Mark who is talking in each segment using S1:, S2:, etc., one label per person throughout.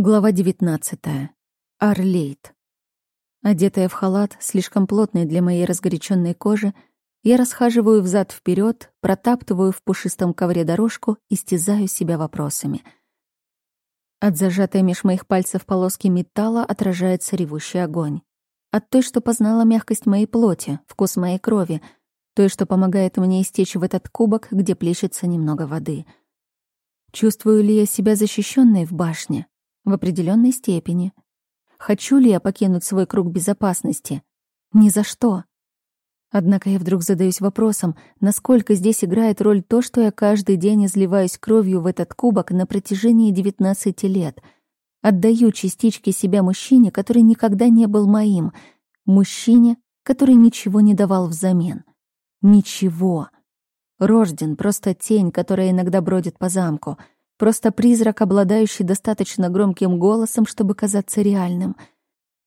S1: Глава 19. Арлейт. Одетая в халат, слишком плотный для моей разгоряченной кожи, я расхаживаю взад вперед, протаптываю в пушистом ковре дорожку и стезаю себя вопросами. От зажатой меж моих пальцев полоски металла отражается ревущий огонь. От той, что познала мягкость моей плоти, вкус моей крови, той, что помогает мне истечь в этот кубок, где плещется немного воды. Чувствую ли я себя защищенной в башне? В определенной степени. Хочу ли я покинуть свой круг безопасности? Ни за что. Однако я вдруг задаюсь вопросом, насколько здесь играет роль то, что я каждый день изливаюсь кровью в этот кубок на протяжении 19 лет. Отдаю частички себя мужчине, который никогда не был моим. Мужчине, который ничего не давал взамен. Ничего. Рожден — просто тень, которая иногда бродит по замку — Просто призрак, обладающий достаточно громким голосом, чтобы казаться реальным.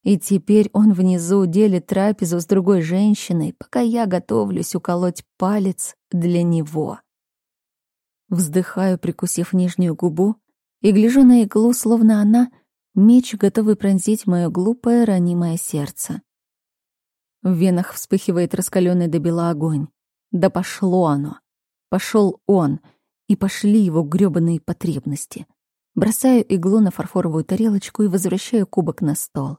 S1: И теперь он внизу делит трапезу с другой женщиной, пока я готовлюсь уколоть палец для него. Вздыхаю, прикусив нижнюю губу, и гляжу на иглу, словно она — меч, готовый пронзить мое глупое, ранимое сердце. В венах вспыхивает раскаленный до бела огонь. Да пошло оно. Пошел он — и пошли его грёбаные потребности. Бросаю иглу на фарфоровую тарелочку и возвращаю кубок на стол.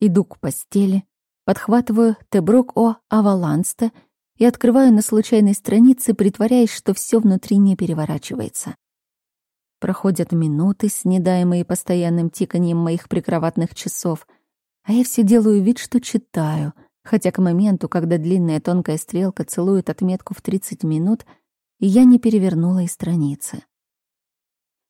S1: Иду к постели, подхватываю Теброк о Авалансте и открываю на случайной странице, притворяясь, что все внутри не переворачивается. Проходят минуты, снедаемые постоянным тиканьем моих прикроватных часов, а я все делаю вид, что читаю, хотя к моменту, когда длинная тонкая стрелка целует отметку в 30 минут — и я не перевернула и страницы.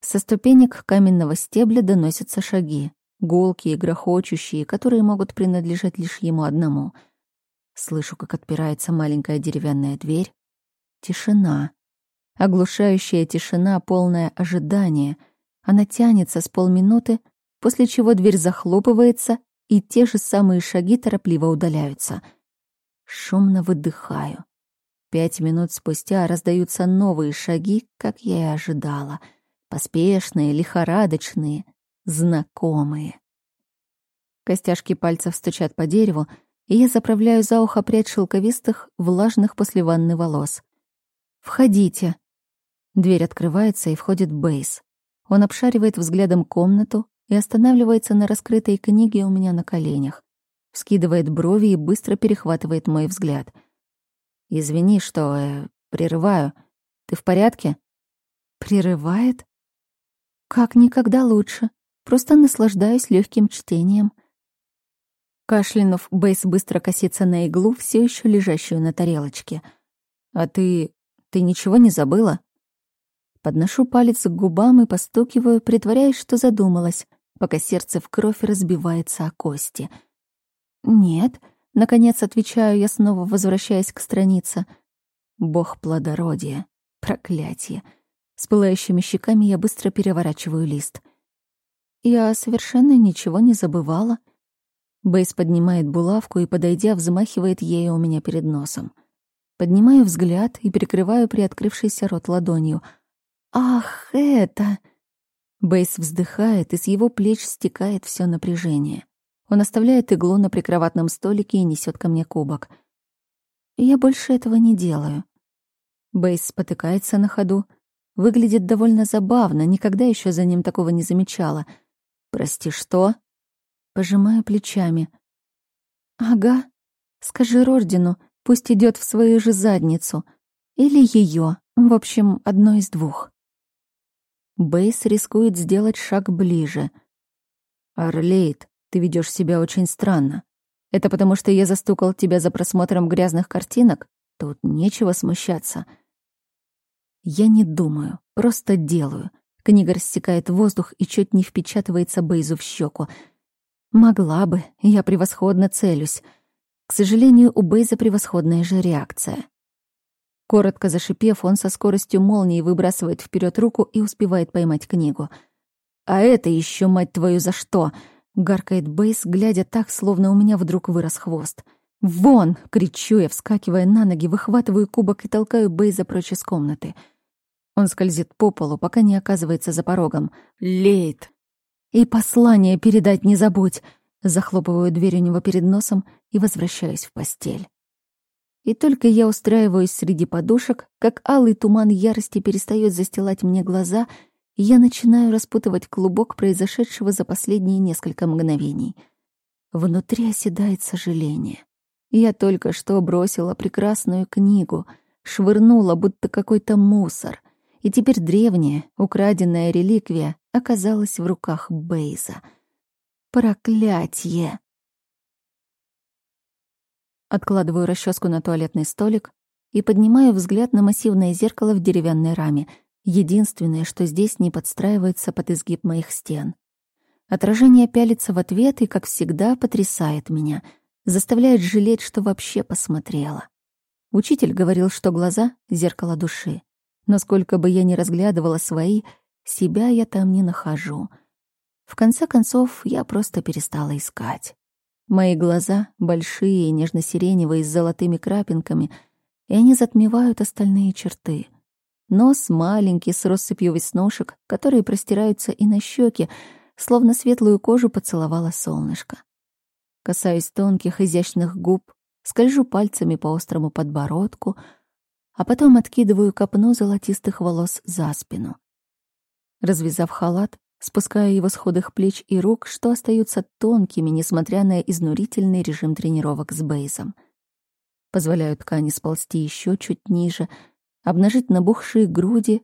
S1: Со ступенек каменного стебля доносятся шаги, гулкие, грохочущие, которые могут принадлежать лишь ему одному. Слышу, как отпирается маленькая деревянная дверь. Тишина. Оглушающая тишина, полное ожидание. Она тянется с полминуты, после чего дверь захлопывается, и те же самые шаги торопливо удаляются. Шумно выдыхаю. Пять минут спустя раздаются новые шаги, как я и ожидала. Поспешные, лихорадочные, знакомые. Костяшки пальцев стучат по дереву, и я заправляю за ухо прядь шелковистых, влажных после ванны волос. «Входите!» Дверь открывается, и входит Бейс. Он обшаривает взглядом комнату и останавливается на раскрытой книге у меня на коленях. Вскидывает брови и быстро перехватывает мой взгляд — Извини, что э, прерываю. Ты в порядке? Прерывает? Как никогда лучше. Просто наслаждаюсь легким чтением. Кашлянув, Бейс быстро косится на иглу, все еще лежащую на тарелочке. А ты... ты ничего не забыла? Подношу палец к губам и постукиваю, притворяясь, что задумалась, пока сердце в кровь разбивается о кости. Нет, Наконец отвечаю я снова, возвращаясь к странице. Бог плодородия. Проклятие. С пылающими щеками я быстро переворачиваю лист. Я совершенно ничего не забывала. Бейс поднимает булавку и, подойдя, взмахивает ею у меня перед носом. Поднимаю взгляд и прикрываю приоткрывшийся рот ладонью. «Ах, это...» Бейс вздыхает, и с его плеч стекает все напряжение. Он оставляет иглу на прикроватном столике и несет ко мне кубок. Я больше этого не делаю. Бейс спотыкается на ходу. Выглядит довольно забавно, никогда еще за ним такого не замечала. «Прости, что?» Пожимаю плечами. «Ага. Скажи Рордину, пусть идет в свою же задницу. Или ее. В общем, одно из двух». Бейс рискует сделать шаг ближе. «Орлейд, ты ведешь себя очень странно. Это потому, что я застукал тебя за просмотром грязных картинок? Тут нечего смущаться. Я не думаю, просто делаю. Книга рассекает воздух и чуть не впечатывается Бейзу в щеку. Могла бы, я превосходно целюсь. К сожалению, у Бейза превосходная же реакция. Коротко зашипев, он со скоростью молнии выбрасывает вперед руку и успевает поймать книгу. «А это еще, мать твою, за что?» Гаркает Бейс, глядя так, словно у меня вдруг вырос хвост. «Вон!» — кричу я, вскакивая на ноги, выхватываю кубок и толкаю Бейза прочь из комнаты. Он скользит по полу, пока не оказывается за порогом. «Лейт!» И послание передать не забудь. Захлопываю дверь у него перед носом и возвращаюсь в постель. И только я устраиваюсь среди подушек, как алый туман ярости перестает застилать мне глаза, я начинаю распутывать клубок произошедшего за последние несколько мгновений. Внутри оседает сожаление. Я только что бросила прекрасную книгу, швырнула, будто какой-то мусор, и теперь древняя, украденная реликвия оказалась в руках Бейза. Проклятье! Откладываю расческу на туалетный столик и поднимаю взгляд на массивное зеркало в деревянной раме, единственное, что здесь не подстраивается под изгиб моих стен. Отражение пялится в ответ и, как всегда, потрясает меня, заставляет жалеть, что вообще посмотрела. Учитель говорил, что глаза — зеркало души. Но сколько бы я ни разглядывала свои, себя я там не нахожу. В конце концов, я просто перестала искать. Мои глаза большие нежно-сиреневые с золотыми крапинками, и они затмевают остальные черты. Нос маленький, с россыпью веснушек, которые простираются и на щеки, словно светлую кожу поцеловало солнышко. Касаюсь тонких, изящных губ, скольжу пальцами по острому подбородку, а потом откидываю копну золотистых волос за спину. Развязав халат, спуская его с ходых плеч и рук, что остаются тонкими, несмотря на изнурительный режим тренировок с Бейзом. Позволяю ткани сползти еще чуть ниже, обнажить набухшие груди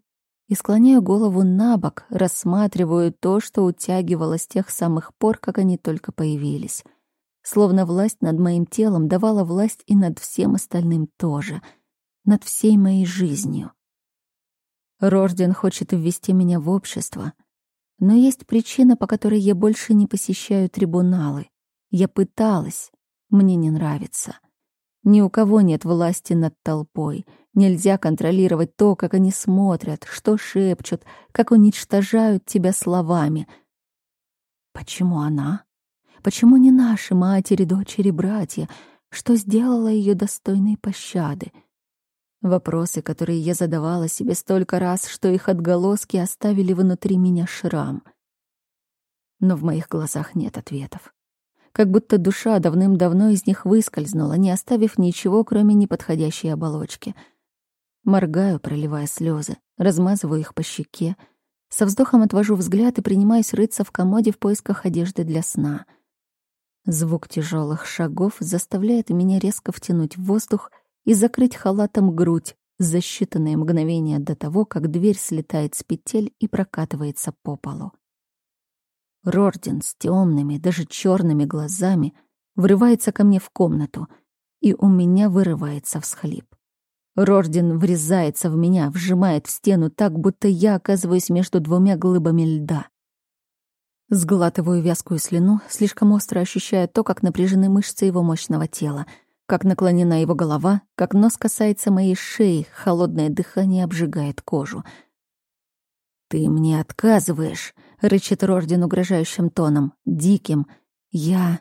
S1: и склоняю голову на бок, рассматриваю то, что утягивало с тех самых пор, как они только появились. Словно власть над моим телом давала власть и над всем остальным тоже, над всей моей жизнью. Рожден хочет ввести меня в общество — но есть причина, по которой я больше не посещаю трибуналы. Я пыталась. Мне не нравится. Ни у кого нет власти над толпой. Нельзя контролировать то, как они смотрят, что шепчут, как уничтожают тебя словами. Почему она? Почему не наши матери, дочери, братья? Что сделало ее достойной пощады? — Вопросы, которые я задавала себе столько раз, что их отголоски оставили внутри меня шрам. Но в моих глазах нет ответов. Как будто душа давным-давно из них выскользнула, не оставив ничего, кроме неподходящей оболочки. Моргаю, проливая слезы, размазываю их по щеке, со вздохом отвожу взгляд и принимаюсь рыться в комоде в поисках одежды для сна. Звук тяжелых шагов заставляет меня резко втянуть воздух — и закрыть халатом грудь за считанные мгновения до того, как дверь слетает с петель и прокатывается по полу. Рорден с темными, даже черными глазами врывается ко мне в комнату, и у меня вырывается всхлип. Рорден врезается в меня, вжимает в стену так, будто я оказываюсь между двумя глыбами льда. Сглатываю вязкую слюну, слишком остро ощущая то, как напряжены мышцы его мощного тела — как наклонена его голова, как нос касается моей шеи, холодное дыхание обжигает кожу. «Ты мне отказываешь», — рычит Рордин угрожающим тоном, диким. «Я...»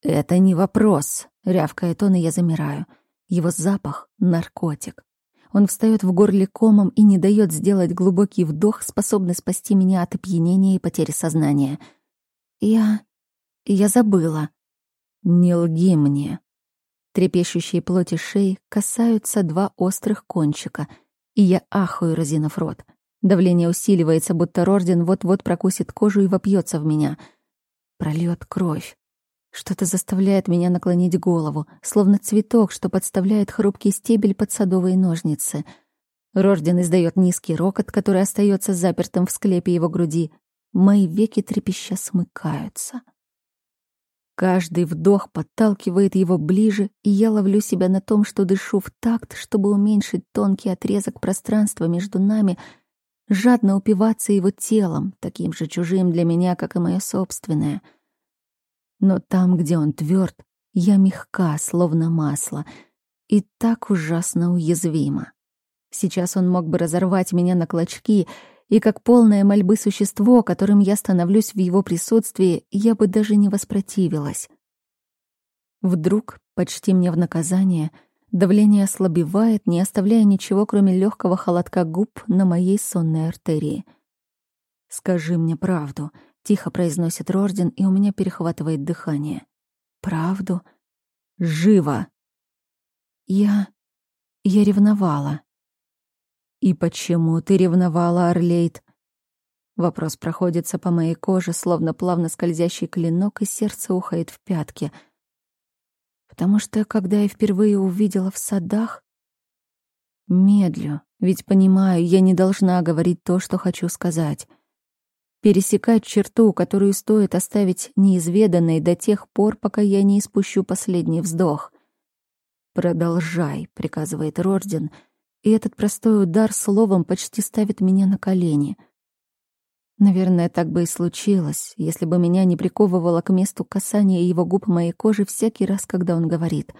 S1: «Это не вопрос», — рявкает он, и я замираю. Его запах — наркотик. Он встает в горле комом и не дает сделать глубокий вдох, способный спасти меня от опьянения и потери сознания. «Я... я забыла». «Не лги мне», Трепещущие плоти шеи касаются два острых кончика, и я ахаю, разинув рот. Давление усиливается, будто Рорден вот-вот прокусит кожу и вопьется в меня. Прольет кровь. Что-то заставляет меня наклонить голову, словно цветок, что подставляет хрупкий стебель под садовые ножницы. Рожден издает низкий рокот, который остается запертым в склепе его груди. Мои веки трепеща смыкаются. Каждый вдох подталкивает его ближе, и я ловлю себя на том, что дышу в такт, чтобы уменьшить тонкий отрезок пространства между нами, жадно упиваться его телом, таким же чужим для меня, как и мое собственное. Но там, где он тверд, я мягка, словно масло, и так ужасно уязвима. Сейчас он мог бы разорвать меня на клочки — и как полное мольбы существо, которым я становлюсь в его присутствии, я бы даже не воспротивилась. Вдруг, почти мне в наказание, давление ослабевает, не оставляя ничего, кроме легкого холодка губ на моей сонной артерии. «Скажи мне правду», — Тихо произносит Рорден, и у меня перехватывает дыхание. Правду? Живо! Я... я ревновала. «И почему ты ревновала, Орлейд?» Вопрос проходится по моей коже, словно плавно скользящий клинок, и сердце ухает в пятки. Потому что, когда я впервые увидела в садах... Медлю, ведь понимаю, я не должна говорить то, что хочу сказать. Пересекать черту, которую стоит оставить неизведанной до тех пор, пока я не испущу последний вздох. «Продолжай», — приказывает Рорден, и этот простой удар словом почти ставит меня на колени — Наверное, так бы и случилось, если бы меня не приковывало к месту касания его губ моей кожи всякий раз, когда он говорит.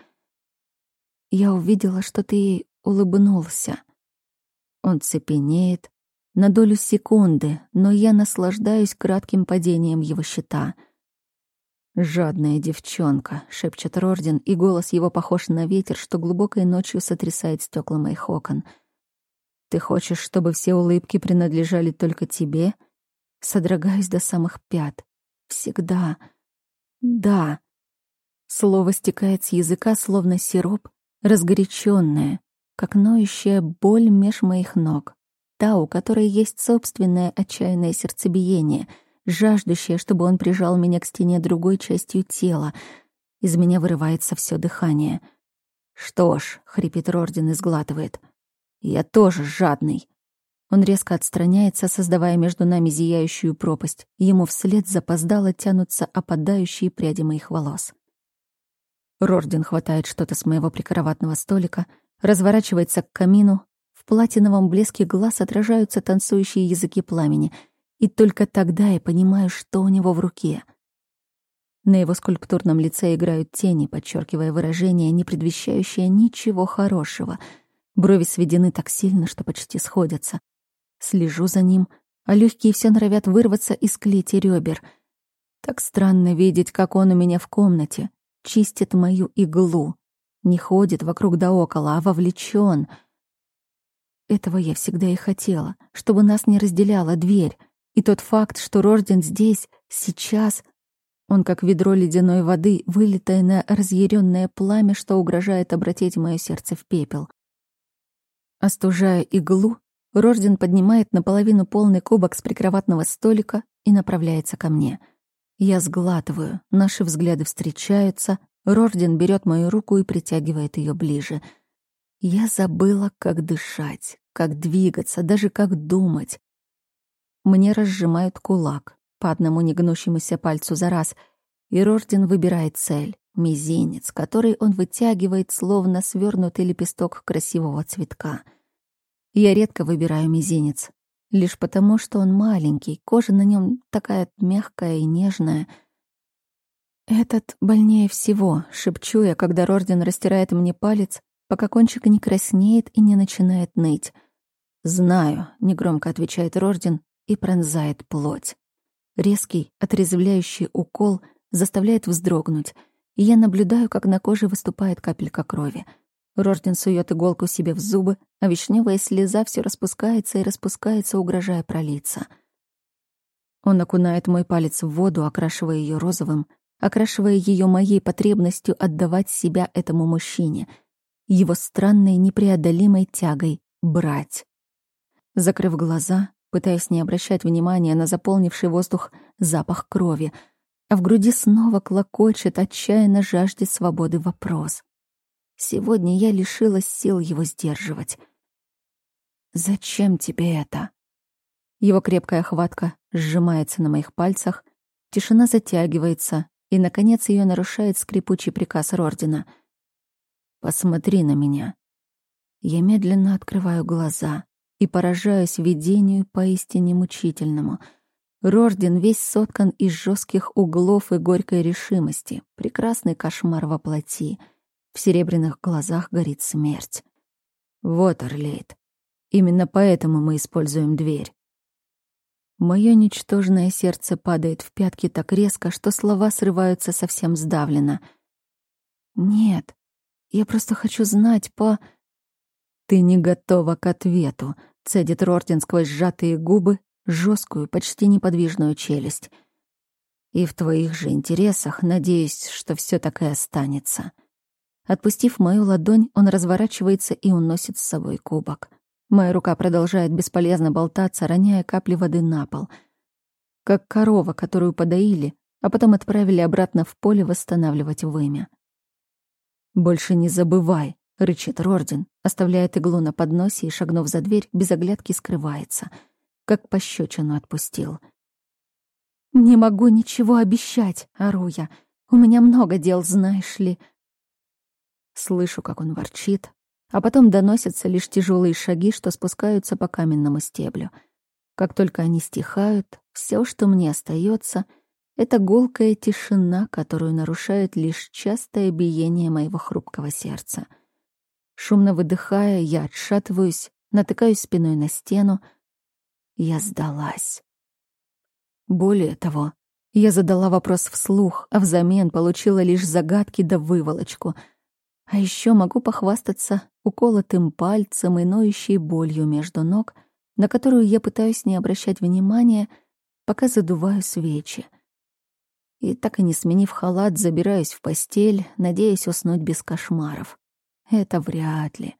S1: «Я увидела, что ты улыбнулся». Он цепенеет на долю секунды, но я наслаждаюсь кратким падением его щита. «Жадная девчонка», — шепчет Рорден, и голос его похож на ветер, что глубокой ночью сотрясает стекла моих окон. «Ты хочешь, чтобы все улыбки принадлежали только тебе?» Содрогаюсь до самых пят. Всегда. Да. Слово стекает с языка, словно сироп, разгоряченное, как ноющая боль меж моих ног. Та, у которой есть собственное отчаянное сердцебиение, жаждущее, чтобы он прижал меня к стене другой частью тела. Из меня вырывается все дыхание. «Что ж», — хрипит Рорден и сглатывает, — «я тоже жадный». Он резко отстраняется, создавая между нами зияющую пропасть. Ему вслед запоздало тянутся опадающие пряди моих волос. Рорден хватает что-то с моего прикроватного столика, разворачивается к камину. Платиновом блеске глаз отражаются танцующие языки пламени. И только тогда я понимаю, что у него в руке. На его скульптурном лице играют тени, подчеркивая выражение, не предвещающее ничего хорошего. Брови сведены так сильно, что почти сходятся. Слежу за ним, а легкие все норовят вырваться из клети ребер. Так странно видеть, как он у меня в комнате, чистит мою иглу. Не ходит вокруг да около, а вовлечен. Этого я всегда и хотела, чтобы нас не разделяла дверь. И тот факт, что Рожден здесь, сейчас, он как ведро ледяной воды, вылитое на разъяренное пламя, что угрожает обратить мое сердце в пепел. Остужая иглу, Рожден поднимает наполовину полный кубок с прикроватного столика и направляется ко мне. Я сглатываю, наши взгляды встречаются, Рожден берет мою руку и притягивает ее ближе. Я забыла, как дышать, как двигаться, даже как думать. Мне разжимают кулак по одному негнущемуся пальцу за раз, и Рожден выбирает цель — мизинец, который он вытягивает, словно свернутый лепесток красивого цветка — я редко выбираю мизинец, лишь потому, что он маленький, кожа на нем такая мягкая и нежная. Этот больнее всего, шепчу я, когда Рорден растирает мне палец, пока кончик не краснеет и не начинает ныть. «Знаю», — негромко отвечает Рорден и пронзает плоть. Резкий, отрезвляющий укол заставляет вздрогнуть, и я наблюдаю, как на коже выступает капелька крови — Рожден сует иголку себе в зубы, а вишневая слеза все распускается и распускается, угрожая пролиться. Он окунает мой палец в воду, окрашивая ее розовым, окрашивая ее моей потребностью отдавать себя этому мужчине, его странной непреодолимой тягой брать. Закрыв глаза, пытаясь не обращать внимания на заполнивший воздух запах крови, а в груди снова клокочет, отчаянно жаждет свободы вопрос. Сегодня я лишилась сил его сдерживать. «Зачем тебе это?» Его крепкая хватка сжимается на моих пальцах, тишина затягивается, и, наконец, ее нарушает скрипучий приказ Рордина. «Посмотри на меня». Я медленно открываю глаза и поражаюсь видению поистине мучительному. Рордин весь соткан из жестких углов и горькой решимости, прекрасный кошмар во плоти — в серебряных глазах горит смерть. Вот, Орлейд. Именно поэтому мы используем дверь. Мое ничтожное сердце падает в пятки так резко, что слова срываются совсем сдавленно. Нет, я просто хочу знать по... Ты не готова к ответу, цедит Рортин сквозь сжатые губы, жесткую, почти неподвижную челюсть. И в твоих же интересах, надеюсь, что все так и останется. Отпустив мою ладонь, он разворачивается и уносит с собой кубок. Моя рука продолжает бесполезно болтаться, роняя капли воды на пол. Как корова, которую подоили, а потом отправили обратно в поле восстанавливать вымя. «Больше не забывай», — рычит Рордин, оставляет иглу на подносе и, шагнув за дверь, без оглядки скрывается. Как пощечину отпустил. «Не могу ничего обещать», — ору я. «У меня много дел, знаешь ли». Слышу, как он ворчит, а потом доносятся лишь тяжелые шаги, что спускаются по каменному стеблю. Как только они стихают, все, что мне остается, это гулкая тишина, которую нарушает лишь частое биение моего хрупкого сердца. Шумно выдыхая, я отшатываюсь, натыкаюсь спиной на стену. Я сдалась. Более того, я задала вопрос вслух, а взамен получила лишь загадки да выволочку — а еще могу похвастаться уколотым пальцем и ноющей болью между ног, на которую я пытаюсь не обращать внимания, пока задуваю свечи. И так и не сменив халат, забираюсь в постель, надеясь уснуть без кошмаров. Это вряд ли.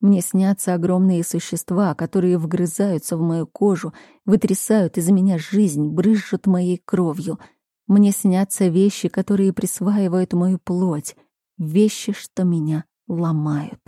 S1: Мне снятся огромные существа, которые вгрызаются в мою кожу, вытрясают из меня жизнь, брызжут моей кровью. Мне снятся вещи, которые присваивают мою плоть — вещи, что меня ломают.